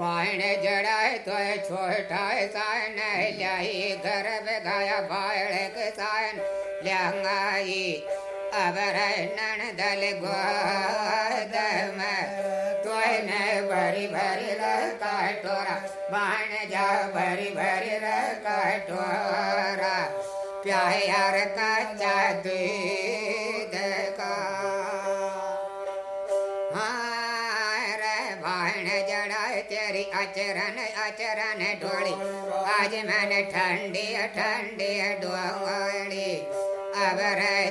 बाण जड़ाए तो छोटा सान ल्याई घर बेगाया बाड़ के सान ल्याई अबर नन दल गोद में तोय ने भरी भरी काटोरा बाण जा भरी भरी काटोरा प्यार कच्चा दूध तेरी अचरन अचरन डोली आज मैंने ठंडी ठंडी डोली अब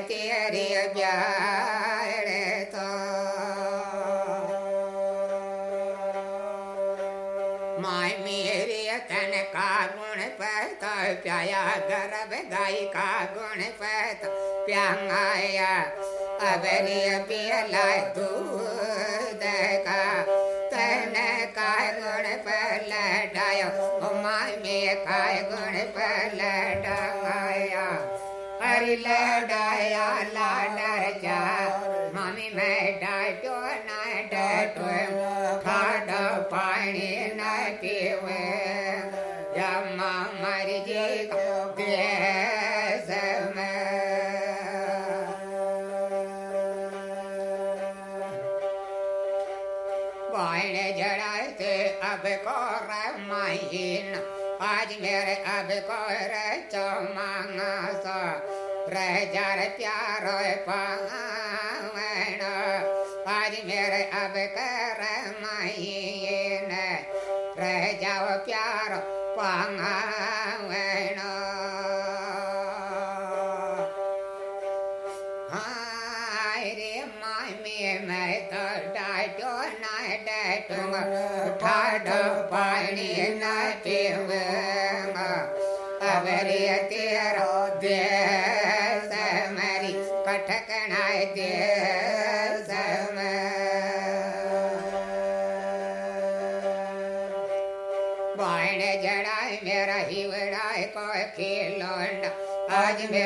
तेरी ब्याड़ तो। माय मेरी तन का गुण पत प्याया गर्भ गाय का गुण पत। प्यांगाया अब पियला दूध जमा मर जी देश बाण जड़ाते अब को रमाइन आज मेरे अब को चमांगा सा रह जार प्यारो पावन आज मेरे अब कर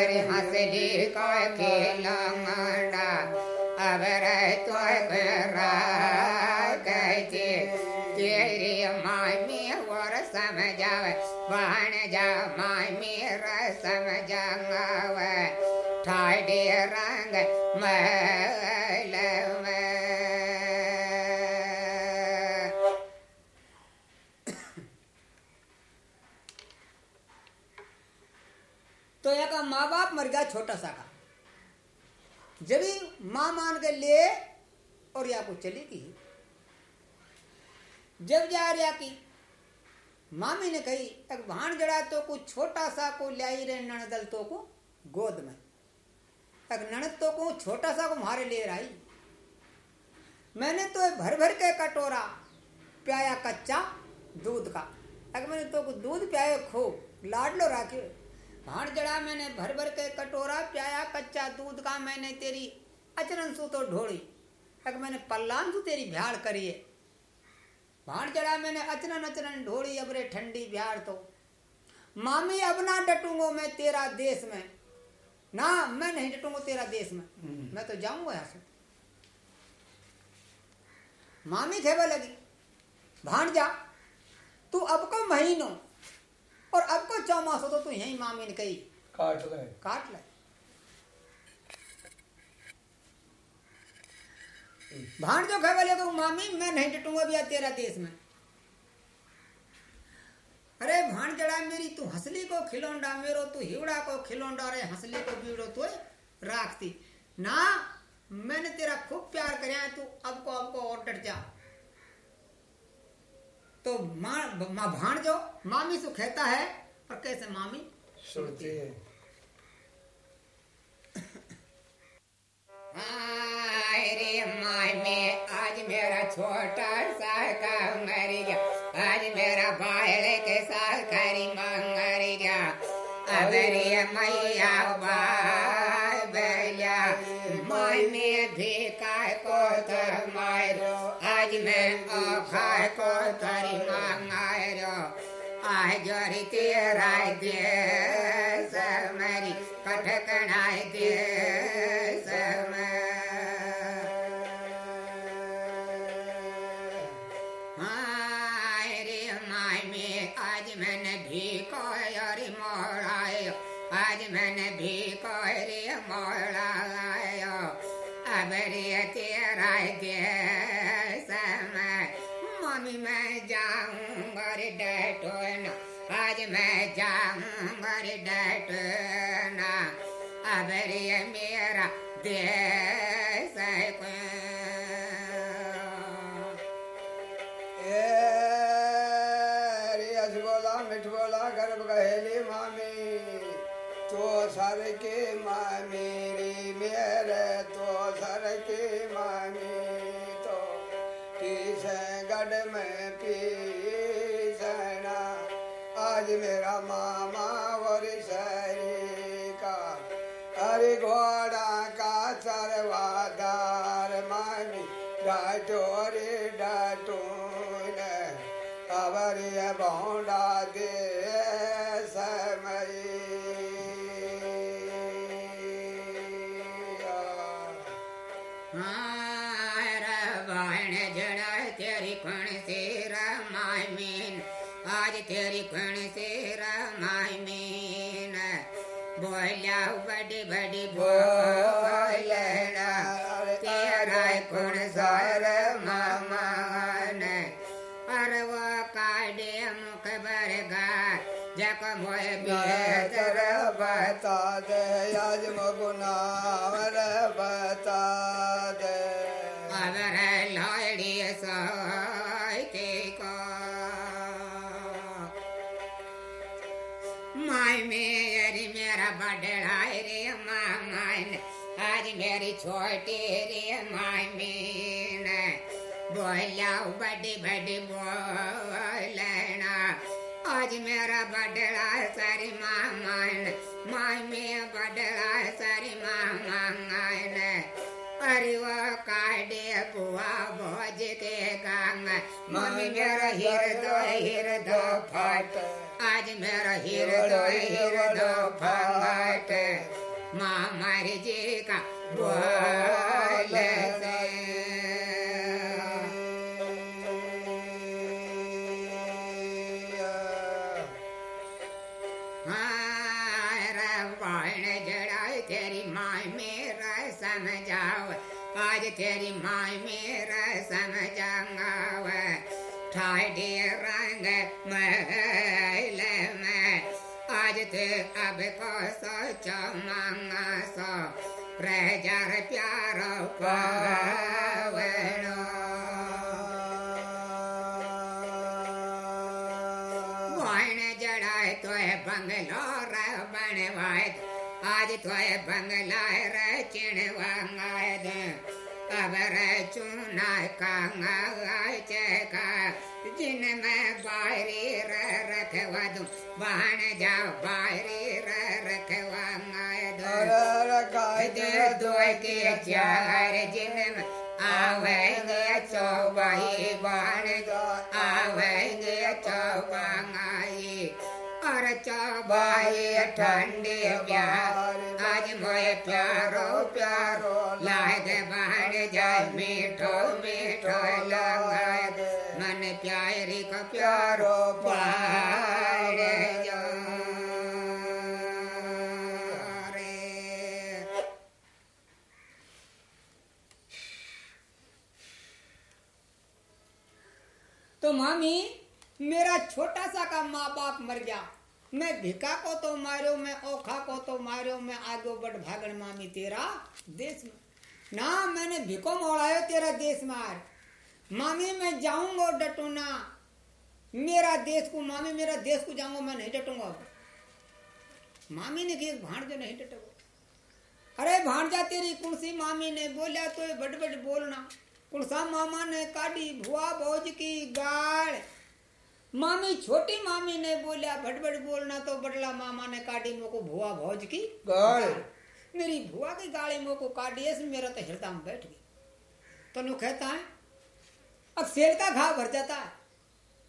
मेरी हंसली को खिलौना अब रह तो कहते तेरी मामी और समझाव बाण जा मामी र समझावे। ठाडे रंग मैल माँ बाप मर गया छोटा सा का। जब ही माँ मान के लिए और या को चली गई। जब जा रहा की मामी ने कही एक भाण जड़ा तो कुछ छोटा सा को लाई रे नणदल तो को गोद में। एक नणद तो को छोटा सा को मारे ले रही मैंने तो भर भर के कटोरा, प्याया कच्चा दूध का। अगर मैंने तो को दूध प्याया खूब, लाडलो राखे भाण जड़ा मैंने भर भर के कटोरा प्याया कच्चा दूध का मैंने तेरी अचरन सु तो ढोड़ी अगर मैंने पल्लान सु तेरी भ्याड़ करी है। भाण जड़ा मैंने अचरन अचरन ढोड़ी अबरे ठंडी भ्याड़ तो। मामी अब ना डटूंगो मैं तेरा देश में। ना मैं नहीं डटूंगो तेरा देश में। मैं तो जाऊँगा यहाँ से। मामी थे लगी। भाण जा। तू अब को महीनों और अब को चौमास हो तो तू यही मामी ने कही। काट ले। काट ले। भाण जो कहे बोले को मामी मैं नहीं डटूँगा भैया तेरा देश में। अरे भाण जड़ा मेरी तू हंसली को खिलौंडा मेरो तू हिवड़ा को खिलौंडा रे हंसली को बीड़ो तो राखती। ना मैंने तेरा खूब प्यार करया तू अब को अब को और डट जा। तो माँ माँ भाण जो मामी सु कहता है और कैसे मामी? सुनती है। हाय रे माय में आज मेरा छोटा सा मर गया। आज मेरा बाहर के साथ खरी मंगर गया। अब रे मैया बाय आज मैं खाए को तरी मंगारो आज जोरी तेरा देश मेरी देश बोला मिठ बोला गर्भ गहेली मामी तो सर के मामी मेरे तो सर के मामी दे आज मगुनावर बता दे अगर लाड़ी साइते को माय मेरी मेरा बड़ाई रे मामन आज मेरी छोटी रे माय मीन बोलिया बड़ी बड़ी बोलना आज मेरा बड़ला सारी मामन माय में बड़ला सारी मामन अरे वो काडे बुआ भोज के गांग. मम्मी मेरा हृदय हृदय फाट. आज मेरा हृदय हृदय फट माँ मारी जी का बोल बंगलो रे बनवाए आज तो बंगला रे चिणवाए दे अबर चुना कांगाय चका। जिन में बाहरी रखवा दूँ बाण जाओ बाहरी र आवेंगे चौबाई बाण। आवेंगे और चौबाई ठंडे प्यार। आज मोए प्यारो प्यारो लाग बाण जाए मीठो मीठो लगाए मन प्यारी को प्यारो पाड़ तो मामी, मेरा छोटा सा का माँ बाप मर गया। मैं भिका को तो मारो, मैं ओखा को तो मारो, मैं आगो बढ़ भागण मामी तेरा देश में। ना, मैंने भिको मोड़ायो तेरा देश मार। मामी, मैं जाऊँगा डटू ना मेरा देश को, मामी, मेरा देश को जाऊँगा, मैं नहीं डटूँगा। मामी ने कही भाण जो नहीं डटोगे। अरे भाणजा तेरी कुणसी मामी ने बोलिया तो बड़ बड़ बोलना। कुणसा मामा ने काढ़ी भुआ भोज की गाड़ मामी छोटी मामी ने बोलिया भट भट बोलना तो बड़ला मामा ने काढ़ी मोको भुआ भोज की गाड़। मेरी भुआ की गाड़ी मोको काढ़ी ऐसे मेरा तो हृदय में बैठ गई तो नु कहता है अब शेर का घाव भर जाता है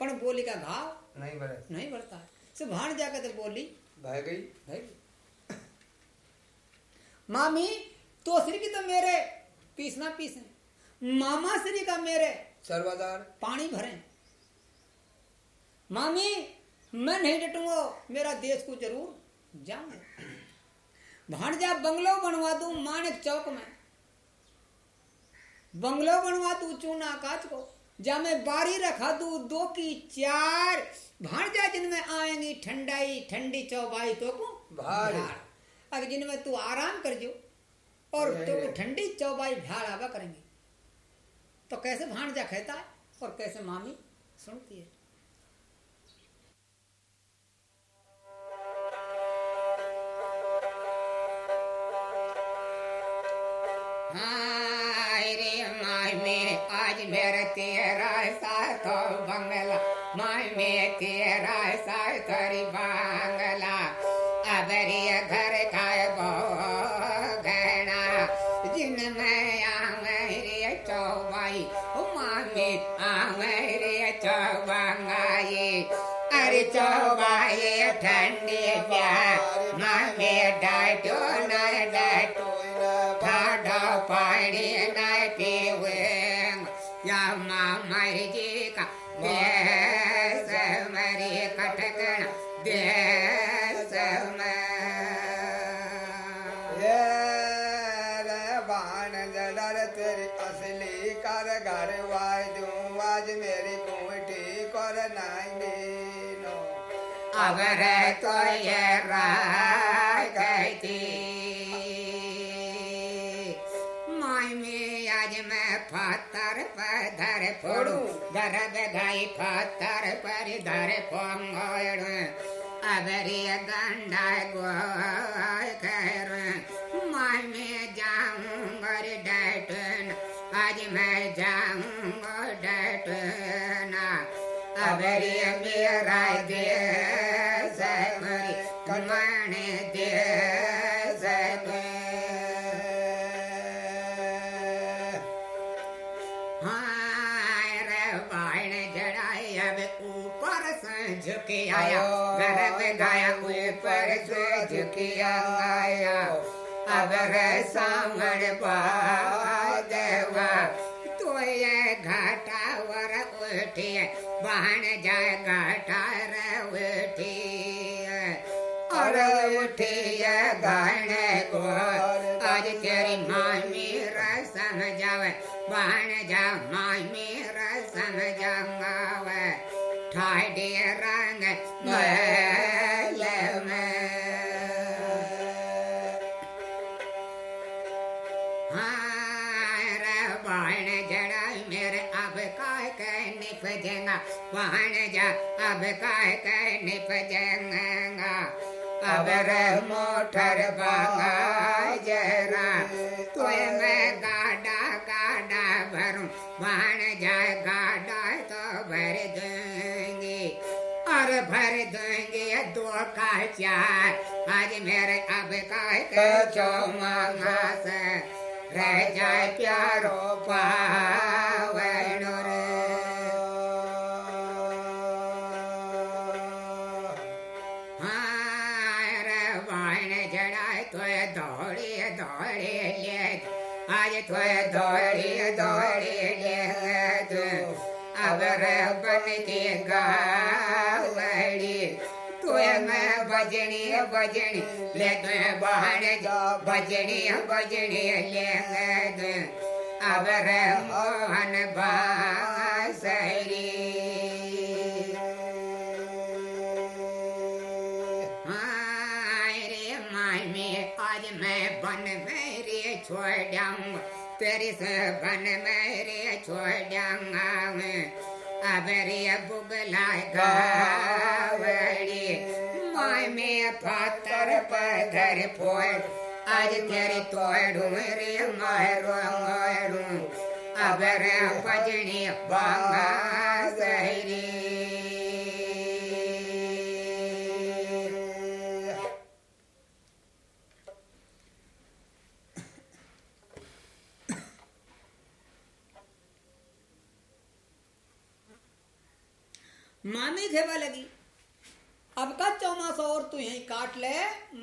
पर बोली का घाव नहीं बड़े नहीं भरता से भाण जाकर तो बोली भाग गई भाई मामी तो श्री की तो मेरे पीसना पीसे मामा श्री का मेरे। सर्वादार। पानी भरे। मामी मैं नहीं डटूँगा। मेरा देश को ज़रूर जाऊँगा। भाणजा बंगलो बनवा दू माणक चौक में। बंगलो बनवा दू चूना काच को। जा मैं बारी रखा दू दो की चार। भाणजा जिनमें आएँगी ठंडाई ठंडी चौबाई तो को अगर जिनमें तू आराम कर जो और तो ठंडी चौबाई भाड़ आवा करेंगे। तो कैसे भाणजा कहता है और कैसे मामी सुनती है? आज मेरा तेरा साथ बंगला। माय में तेरा साथ बंगला। फोड़ू पत्थर पर धर पोंगोड़ अगर ये गंडा गोय कर में जाऊँगा रे डटन आज मैं जाऊँगा डटना अगर ये मेरा देश आया गर्भ गाया ऊपर आया अब रे सामण तो ये घाटा वर उठी बाण जाए घाटा रे उठी और उठी गाने को। आज तेरी मामी जावे बाण जा मामी रसम जंगावे निपजेगा बाण जा, अब काय के निपजेगा? अब रे मोटर बागा जरा तोय मैं गाडा गाडा भरूं? जाए गाडा तो भर देंगे। और भर देंगे दो का चार। आज मेरे अब काय के चौमांगा से रह जाए प्यारो पावन मैं बजनी बजनी ले तोय बाण जा बजनी बजनी ले तू अब मोहन बासरी। आज मैं बन में रे छोड़ जाऊँगा तेरे से बन में रे छोड़ जाऊँगा अब रे बुगला गावड़ी पत्थर पत्थर फोड़ आज तेरे तोड़ू, रे मारू मारू अब रे बजनी बांगा सहरी। मामी खेवा लगी। अब का चौमास और तू यही काट ले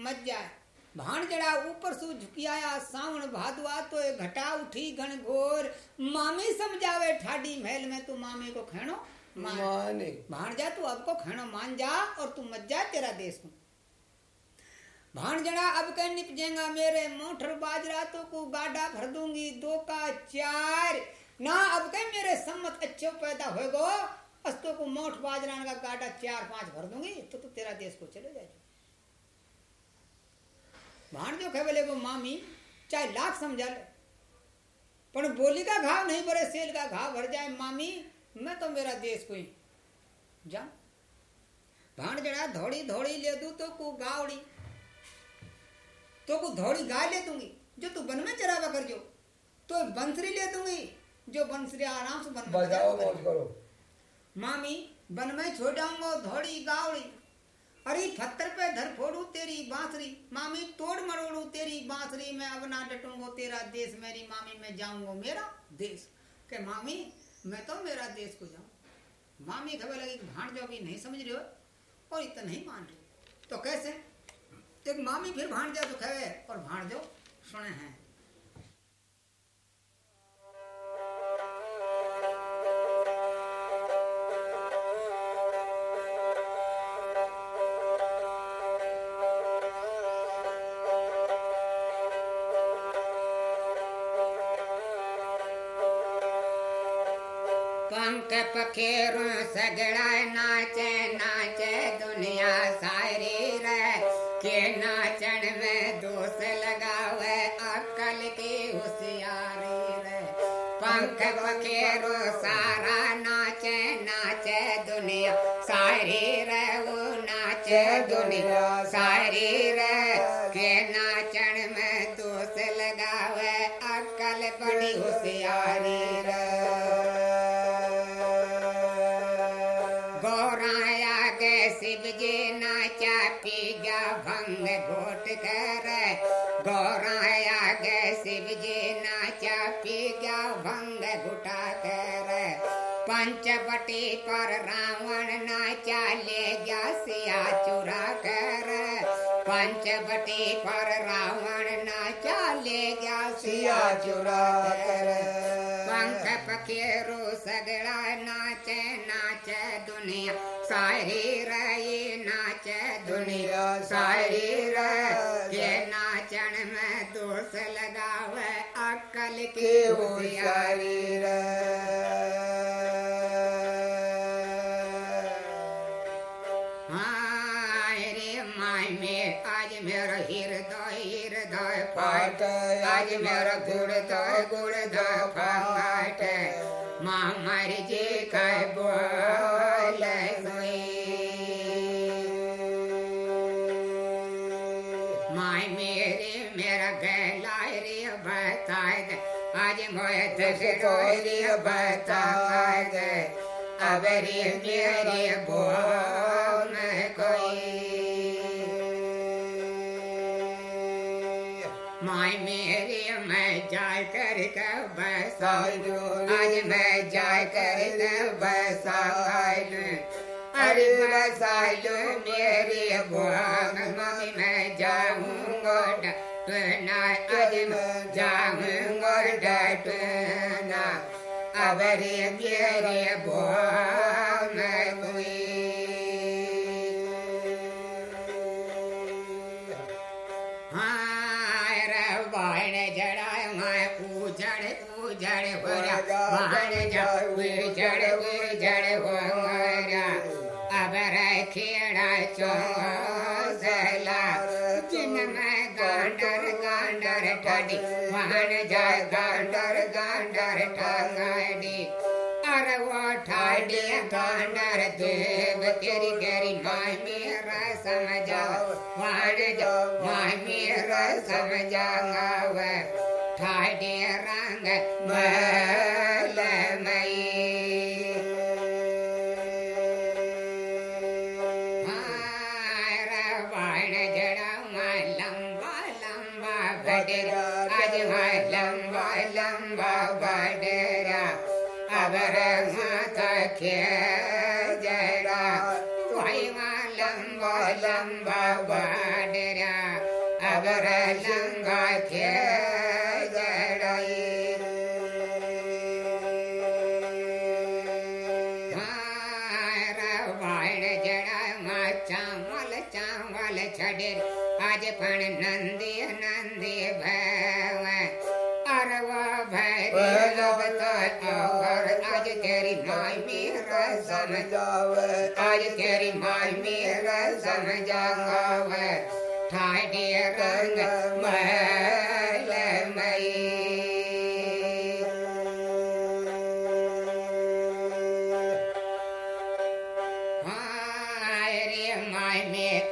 मत जाए भाण जड़ा ऊपर सु झुकियाया सावण भादुआ तो घटा उठी घन घोर। मामी समझावे ठाडी महल में तू मामी को खेणो माने। भाण जा तू अब को खेणो मान जा और तू मत जा तेरा देश को भाण जड़ा अब कह निपजेगा मेरे मोटर बाजरा तो को गाडा भर दूँगी दो का चार। ना अब के मेरे सम्मत अच्छे पैदा होएगो अस्तो को मोठ बाजरान का गाटा चार पाँच भर दूँगी तो तू तेरा देश को चले जाएगी। भाण जो कहे बोले वो मामी चाहे लाख समझा ले पर बोली का घाव नहीं भरे सेल का घाव भर जाए मामी मैं तो मेरा देश को ही जा भाण जड़ा धोड़ी धोड़ी ले दू तो को गावड़ी तो को धोड़ी गाय ले दूँगी जो तू बन में चरावा कर जो तो बंसरी ले दूँगी जो बंसरी आराम से बन में बजाओ जो। करो। मामी बन में जाऊँगा धोड़ी, गावड़ी। अरे पत्थर पे धर फोड़ू तेरी बांसरी। मामी, तोड़ मरोड़ू तेरी बांसुरी। मैं अब ना डटूँगा तेरा देश। मेरी मामी, मैं जाऊँगा मेरा देश। के मामी, मैं तो मेरा देश को जाऊँ। मामी, खबर लगी भाण जो भी नहीं समझ रहे हो? और इतना नहीं मान रहे तो कैसे? एक मामी फिर भाण जा तो कहे और भाण जो सुने हैं। पखेरु सगड़ा नाचे नाचे दुनिया सारी रे। के नाचन में दोष लगावे, अकल की होशियारी रे। पंख पखेरु सारा नाचे नाचे दुनिया सारी रे, वो नाचे दुनिया सारी रे। पर रावण नाचा ले गया सिया चुरा कर। पंचवटी पर रावण नाचा ले गया सिया चुरा कर। पंख पखेरु सगड़ा नाचे नाचे दुनिया, सारी रही नाचे दुनिया, सारी रह। ये नाचन में दोष लगावे, अकल की होशियारी होशियारी मेरा गुड़दय गुड़दय फाट माँ मर जी कह बोल माय मेरे, मेरा गला रे बताए आज मोए दस रे बताए दे। अब रे मेरे बोल कोई। माय मेरे, मैं जाय कर के बसा आज मैं जाय कर के बसा अरे बसाइलो मेरे भगवान, मम्मी मैं जाऊँगा डटना। आज मैं जाऊँगा डटना। अब रे मेरे भगवान। गांडर गांडर तेरी गरी माय मेरा समझा वाण जो माय मेरा समझांगा वे रंग मल मेरा समझावे आज तेरी माई मेरा समझावे ठाडे रंग महल मई।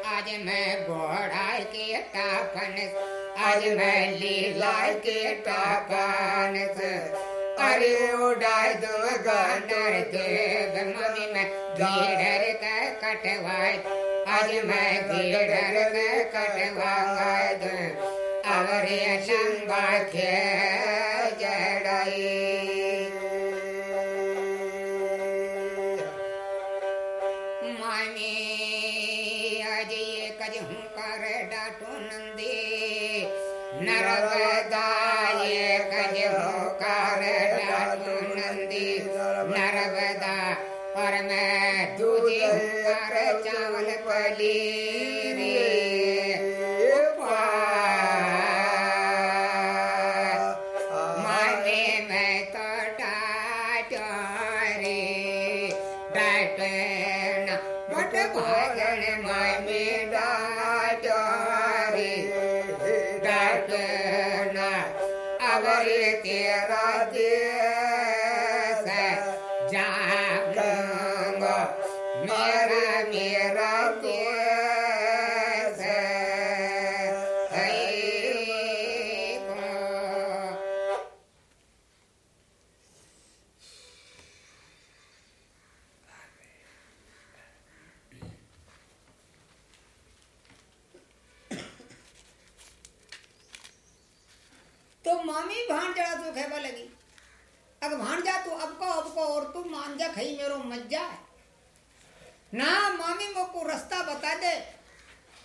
आज मैं घोड़ा के लीला के टापन से। अरे उड़ाए दो गानर देव मम्मी मैं घेड़र का कटवाए आज मैं घेड़र का कटवाए दो अवरे लंबा खे जड़ाई मामी दूधे हूँ कर चावल पली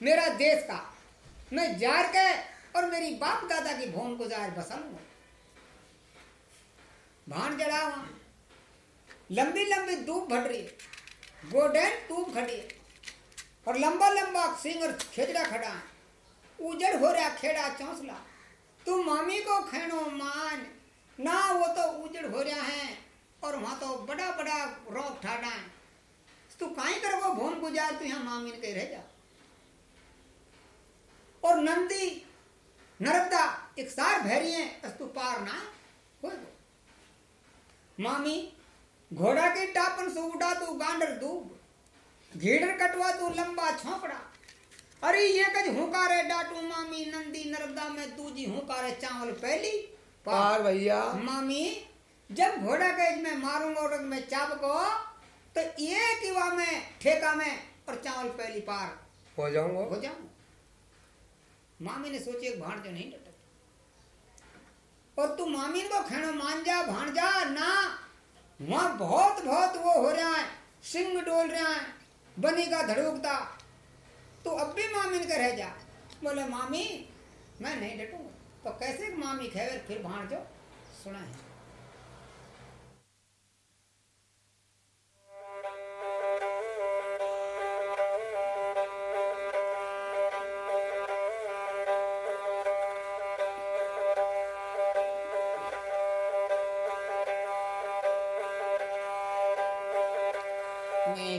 मेरा देश का। मैं जार के और मेरी बाप दादा की भूम गुजार बसलूँगा भाण जड़ा वहाँ लंबी लंबी धूप भट रही गोडेन धूप खड़ी है। और लंबा लंबा सिंह और खेजड़ा खड़ा है। उजड़ हो रहा खेड़ा चौंसला। तू मामी को खेनो मान। ना वो तो उजड़ हो रहा है। और वहाँ तो बड़ा बड़ा रोक ठाड़ा है। तू काई कर वो भून गुजार, तू यहाँ मामी कह रह जा। और नंदी नर्मदा एक सार भैरी है अस तू पार ना हो मामी घोड़ा के टापन से उड़ा तू गांडर दूब घेड़र कटवा तू लंबा छोपड़ा। अरे ये कज हुकारे डाटू मामी नंदी नर्मदा में दूजी हुकारे चावल पहली पार भैया। मामी जब घोड़ा के में मारूँगा और मैं चाप को तो ये किवा में ठेका में और चावल पहली पार। हो जाऊँगा। हो जाऊँ मामी ने सोची, एक भाण जो नहीं डटक और तू मामी को खेणो मान जा भाण जा ना, वहाँ बहुत बहुत वो हो रहा है सिंह डोल रहा है, बनी का धड़ूकता। तू अब भी मामी ने रह जा। बोले, मामी, मैं नहीं डटूँगा। तो कैसे मामी खेवर फिर भाण जो सुना है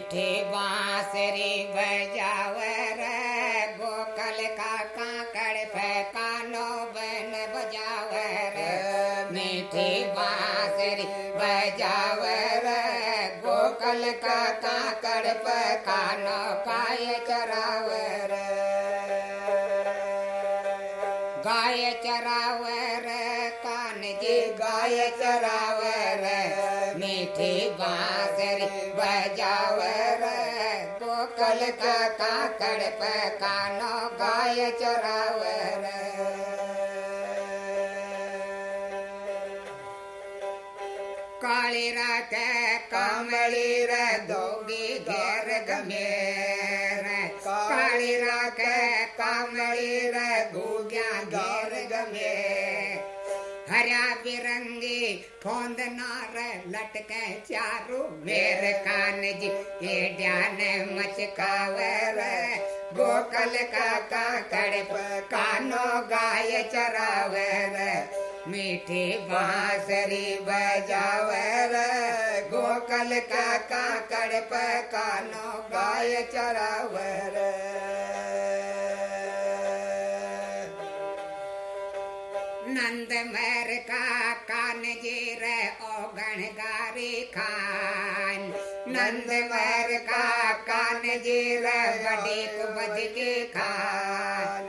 मीठे बांसुरी बजावर, गोकल का काकड़ फैकानो कानो बन बजावर। मीठे बांसुरी बजावर, गोकल का काकड़ फैकानो, पाए चरावर। काकड़ पे कानो गाय चरावर। बिरंगी फोंद नार लटके चारू, मेरे कान जी ये ध्यान मचकावर गोकल का काकड़ कानो गाय चरावर। मीठी बांसुरी बजावर। गोकल का काकड़ पकानो गाय चरावर। का कान जीर ओगण गारी खान। नंद मैर का कान जीर बड़ी कुबद के खान।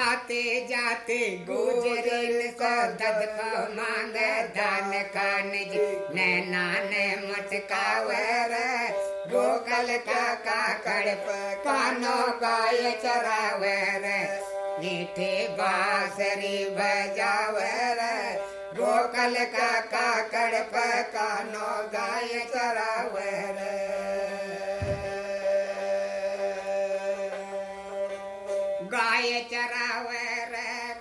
आते जाते गुजरिन को दद को मांग दान खान जी। नैना ने मटकावर गोकल का काकड़ कानो गाय चरावर। मीठे बांसुरी बजावर गोकल का काकड़ पकानो गाय चरावर। गाय चरावर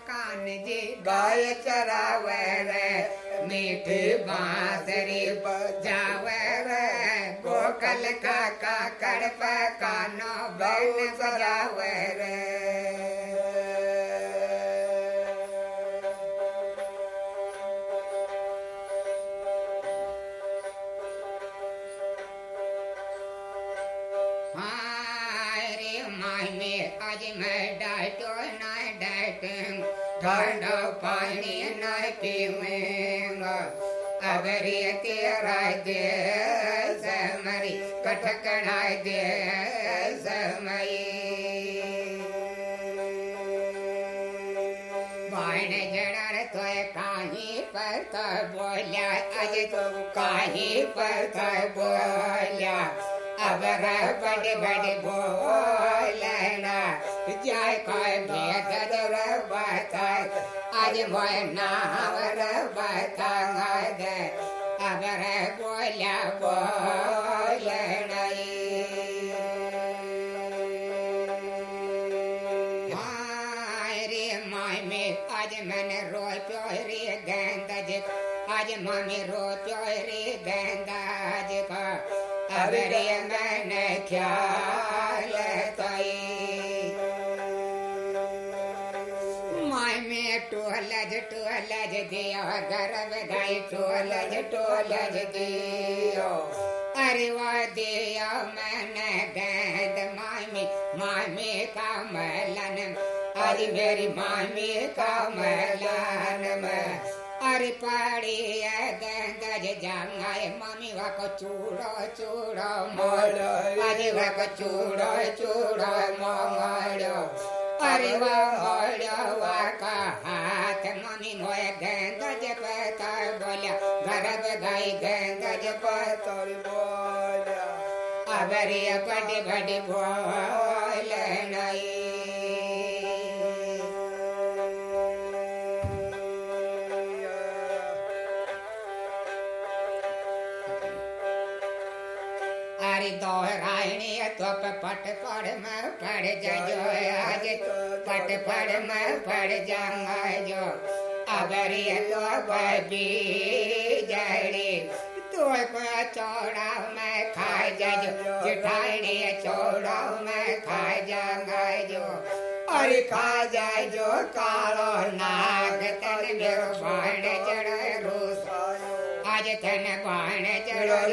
कान जी गाय चरावर मीठे बांसुरी बजावर। गोकल का काकड़ पकानो बन बजावर आज मैं डाटो ना डाटूं ठंडो पानी न पीऊँगा। अगर ये तेरा दे समरी कटकड़ा दे काही पर बोलिया अज तो काही पर तो बोलिया। अब बड़े बड़े बोलना जाय कोई भेद बता आज मोय नाम बता दे अब बोलिया बोलना रे आज मैंने रो प्योरी गेंदज आज मम्मी रो प्योरी माय में टोलज टोलज दियो, गर्भ गाय टोलज टोलज दियो। अरे वो दियो, मैंने गेंद माय में माय में का मलन अरे मेरी मामी का मलन में अरे पड़ी गंदज जंगाए मम्मी वा को चूड़ो चूड़ो मोड़ो अरे वा को चूड़ो चूड़ो मोड़ो। अरे वा मोड़ो वा का हाथ मम्मी मोए गंदज पता बोलिया गर्भ गाई गंदज पतर बोलिया। अबरी बड़ी बड़ी बोल नहीं तो पट पड़ में पड़ जो आज पट पड़ में पड़ जाऊँगा जो अबरी तो बबी जड़ी तो चौड़ा में खा जो जिठाई चौड़ा में खा जाऊँगा जो अरे खा जाए जो कालो नाग तन मेरो बाण चढ़ रोस आज तन बाण चढ़ मर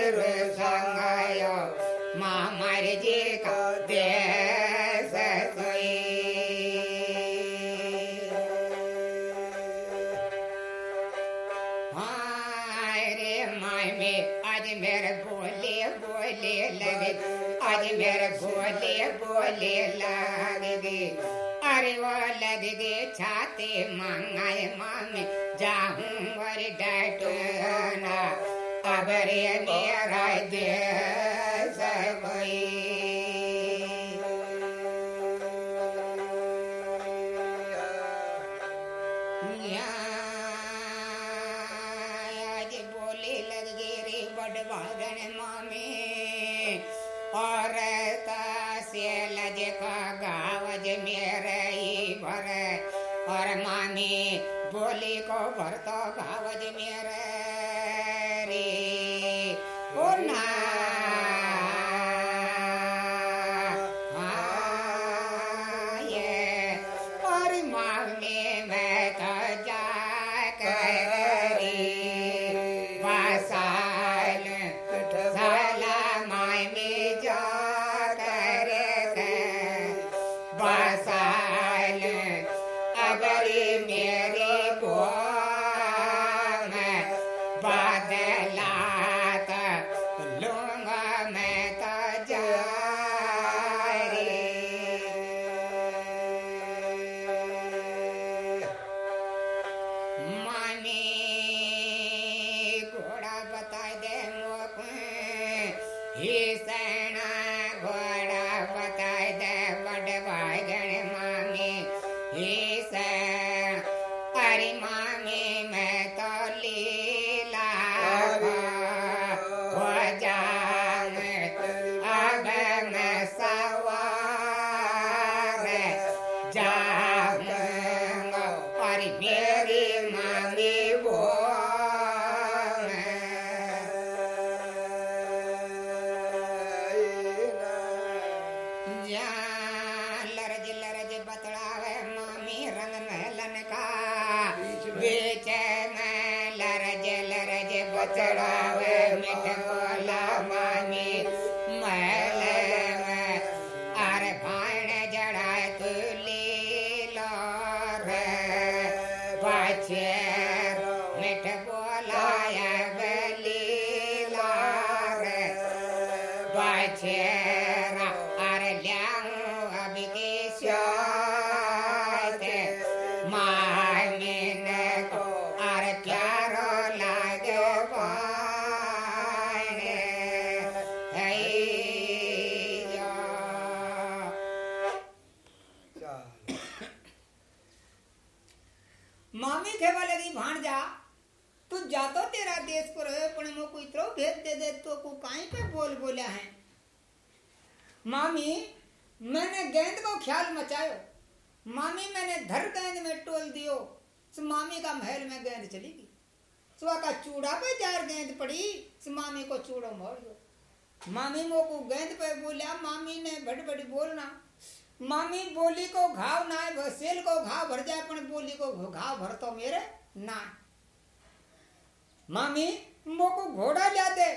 जी का देश सोई हाय रे माय में आज मेरे बोले बोले लगे आज मेरे बोले बोले लगे अरे वो लग दे छाते मंगाए मामे जाऊँ वर डटना अब रे मेरा दे को He said. मामी थे वाले की भाण जा। तू जा तो तेरा देश को रहे पण मो कोई तो भेद दे दे तो को काई पे बोल बोलया है। मामी, मैंने गेंद को ख्याल मचायो। मामी, मैंने धर गेंद में टोल दियो। सो मामी का महल में गेंद चली गई। सुबह का चूड़ा पे जार गेंद पड़ी सो मामी को चूड़ो मोड़ दो मामी मो को गेंद पे बोलिया मामी ने बड़ बड़ी बोलना। मामी बोली को घाव ना सेल को घाव भर जाए पर बोली को घाव भर तो मेरे ना। मामी मो को घोड़ा लिया दे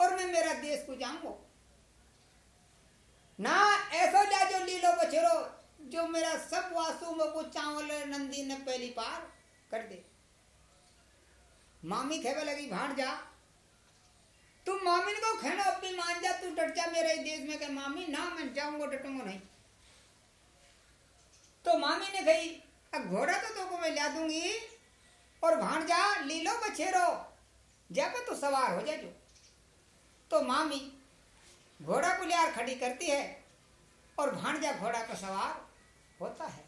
और मैं मेरा देश को जाऊंगो। ना, ऐसा जा जो लीलो बछरो, जो मेरा सब वासु को चावल नंदी ने पहली पार कर दे। मामी खेवे लगी भाण जा। तू मामी को खेना अपनी मान जा, तू डट जा मेरे देश में के मामी, ना, मैं जाऊँगा, डटूँगा नहीं। तो मामी ने कही, अब घोड़ा तो तो मैं ला दूँगी। और भाणजा लीलो बछेरो। जब तो सवार हो जा जो तो मामी घोड़ा को लियार खड़ी करती है और भाणजा घोड़ा का सवार होता है।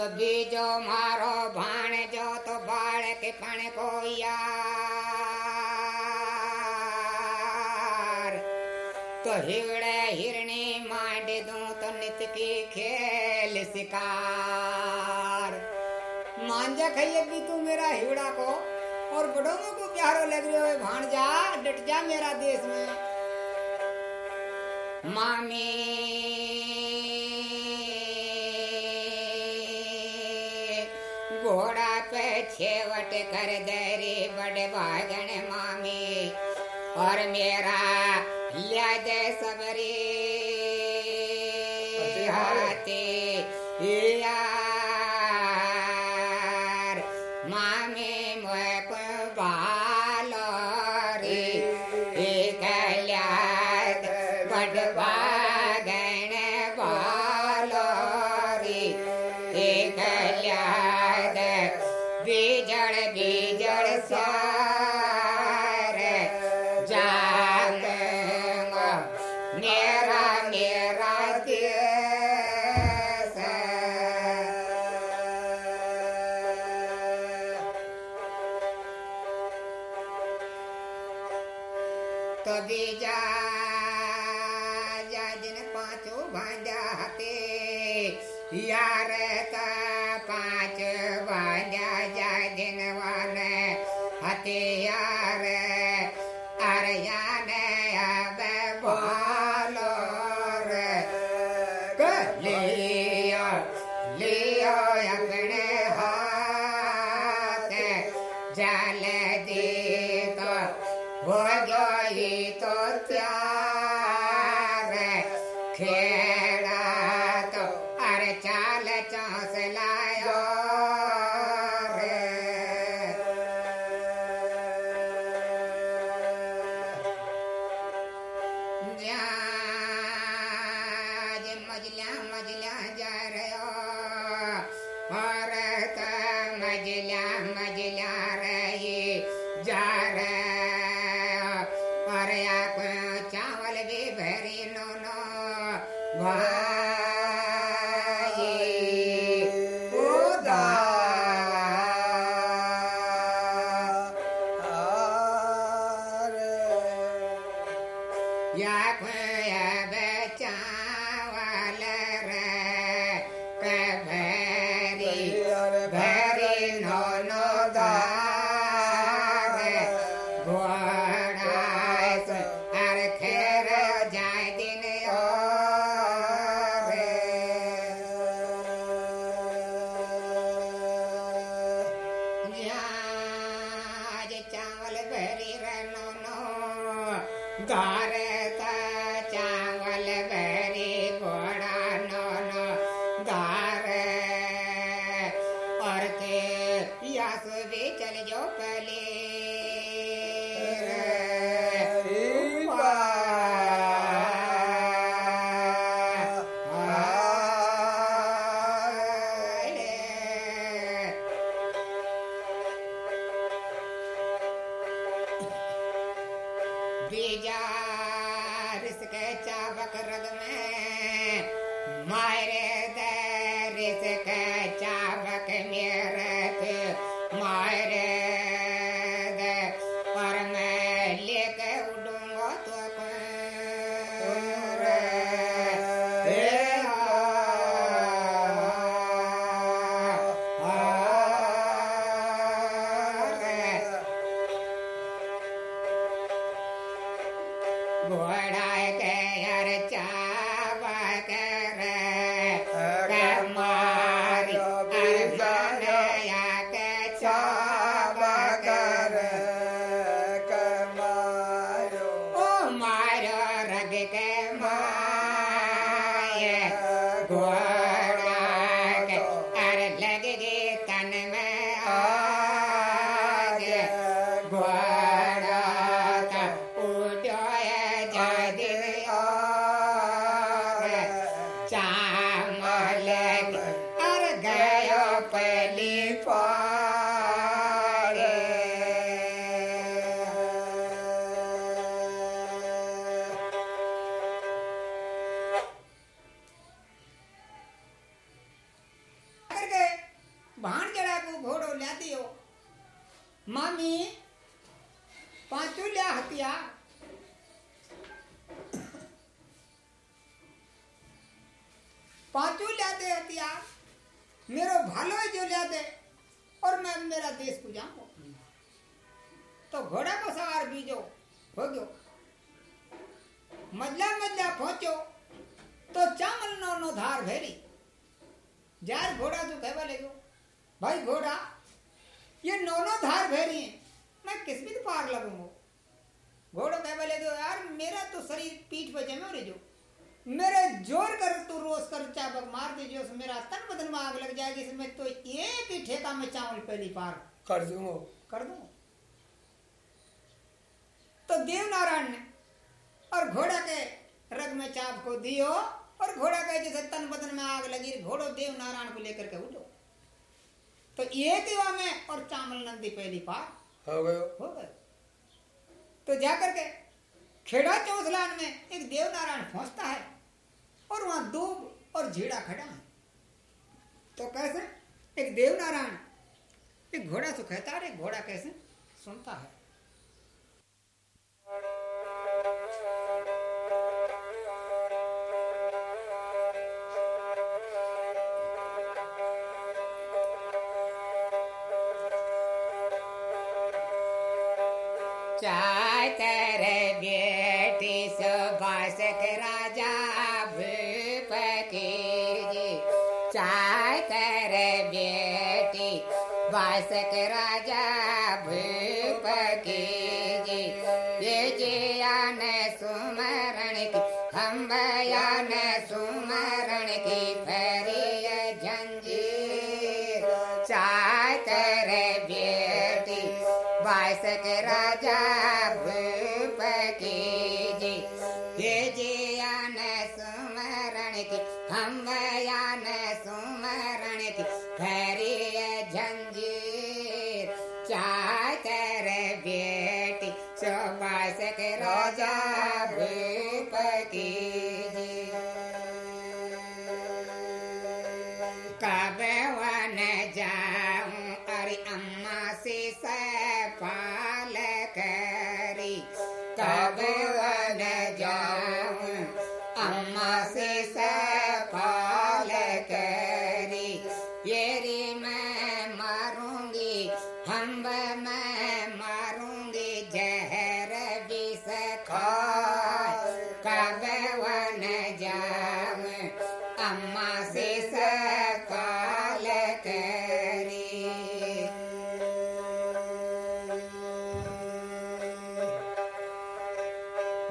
तो बीजो मारो भाण जो तो बाल के पण को यार तो हिवड़े हिरणी मांड दू तो नित की खेल शिकार। मांजा खाइए भी तू मेरा हिवड़ा को, और बड़ों को प्यारो लग रहे हो, भाण जा, डट जा मेरा देश में। मामी कर दरे बड़े भागण मामी और मेरा याद सबरे। हाथे। या तो घोड़ा को सवार बीजो हो गयो मजला मजला पहुंचो तो चामल नो नो धार भेरी जार घोड़ा तू कहवा ले गयो भाई घोड़ा ये नौनो धार भेरी है मैं किस भी पार लगूँगा घोड़ो कहवा ले गयो यार मेरा तो शरीर पीठ पे जमे रे जो मेरे ज़ोर कर तू रोज कर चाबक मार दे जो मेरा तन बदन में आग लग जाएगी इसमें तो एक ही ठेका में चावल पहली पार कर दूँगा कर दूँ तो देव नारायण ने और घोड़ा के रग में चाप को दियो और घोड़ा के जैसे तन बदन में आग लगी घोड़ो देव नारायण को लेकर के उठो। तो ये दिवा में और चामल नंदी पहली पार। हो गए। हो गए। तो जाकर के खेड़ा चौथलान में एक देव नारायण पहुँचता है और वहाँ दूब और झीड़ा खड़ा है। तो कैसे? एक देव नारायण एक घोड़ा से कहता है घोड़ा कैसे? सुनता है। चातर बेटी सुभाषक राजा भूपति जी। चातर बेटी बासक राजा भू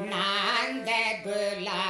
நாங்க குலா